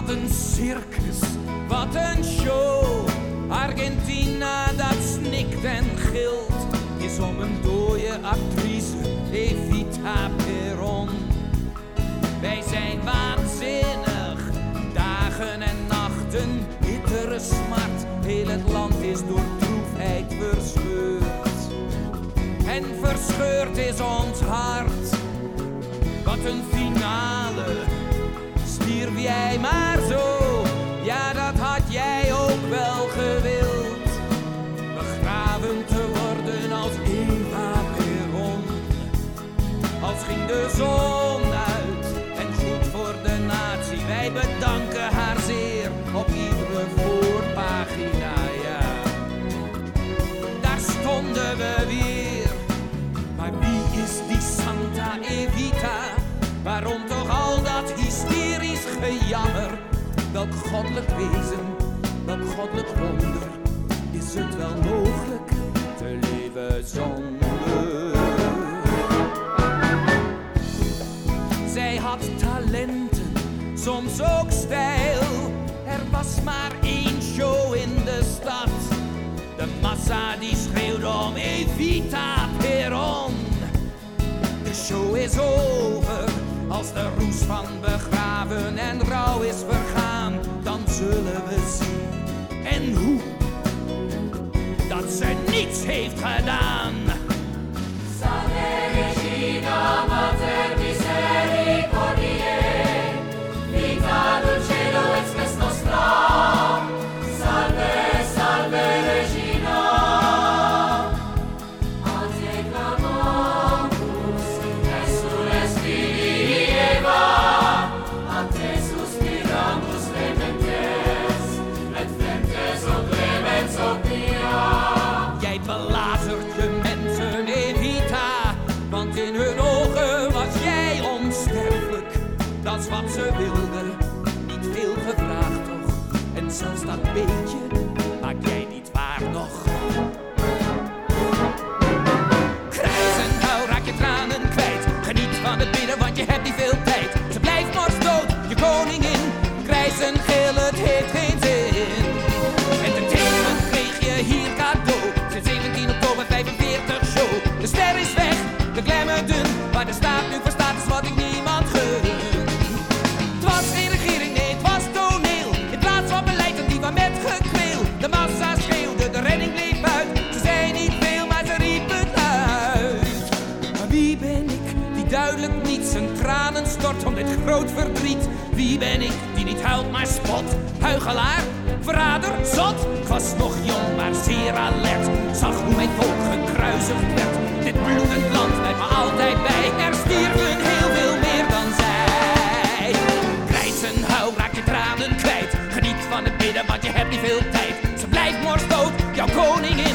Wat een circus, wat een show. Argentina dat snikt en gilt, is om een dode actrice, Evita Peron. Wij zijn waanzinnig, dagen en nachten, bittere smart. Heel het land is door droefheid verscheurd. En verscheurd is ons hart. Wat een finale, stierf jij maar Als ging de zon uit en goed voor de natie. Wij bedanken haar zeer op iedere voorpagina, ja. Daar stonden we weer. Maar wie is die Santa Evita? Waarom toch al dat hysterisch gejammer? Welk goddelijk wezen, welk goddelijk wonder is het wel mogelijk te leven zonder? Had talenten, soms ook stijl. Er was maar één show in de stad. De massa die schreeuwde om Evita Peron. De show is over als de roes van begraven en rouw is vergaan. Dan zullen we zien en hoe dat ze niets heeft gedaan. Waar de staat nu voor staat is wat ik niemand gun. Het was geen regering, nee, het was toneel. In plaats van beleid en die van met gekweel. De massa schreeuwde, de redding bleef uit. Ze zei niet veel, maar ze riepen uit. Maar wie ben ik die duidelijk niet zijn tranen stort om dit groot verdriet? Wie ben ik die niet huilt maar spot? Huigelaar, verrader, zot? Ik was nog jong, maar zeer alert. Zag hoe mijn volk gekruisigd werd. Veel tijd. Ze blijft mors dood, jouw koningin.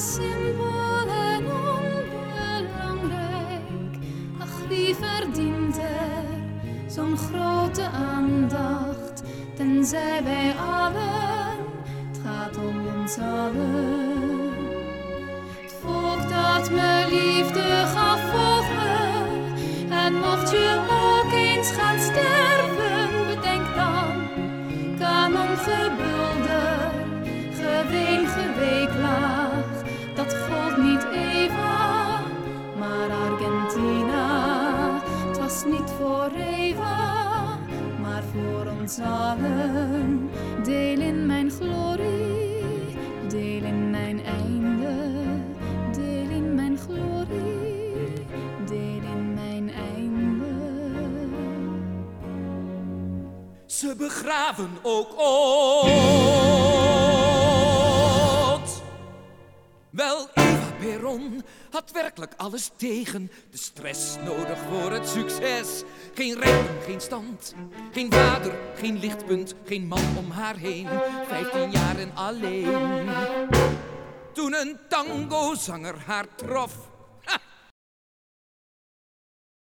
symbolen onbelangrijk. Ach, wie verdient er zo'n grote aandacht? Tenzij bij allen, het gaat om ons allen. Het volk dat me liefde gaf, volg me en mocht je mijn einde, deel in mijn glorie, deel in mijn einde. Ze begraven ook ons. Wel, Eva Peron had werkelijk alles tegen. De stress nodig voor het succes. Geen rijkdom, geen stand. Geen vader, geen lichtpunt, geen man om haar heen. Vijftien jaren alleen. Toen een tangozanger haar trof